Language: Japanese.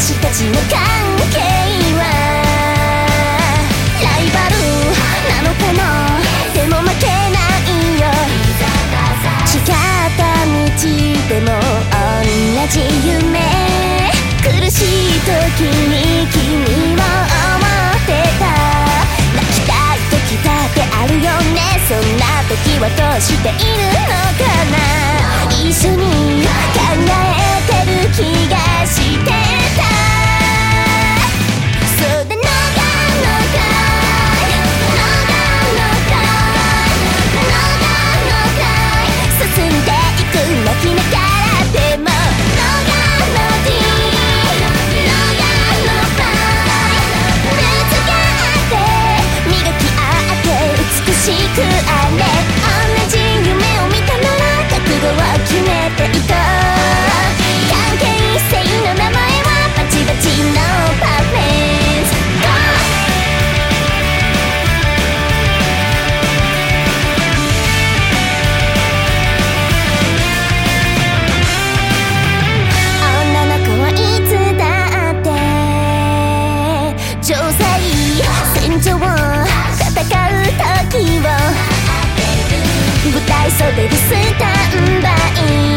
私たちの関係はライバルなのかもでも負けないよ違った道でも同じ夢苦しい時に君を思ってた泣きたい時だってあるよねそんな時はどうしていい。戦場戦う時を舞台袖でスタンバイ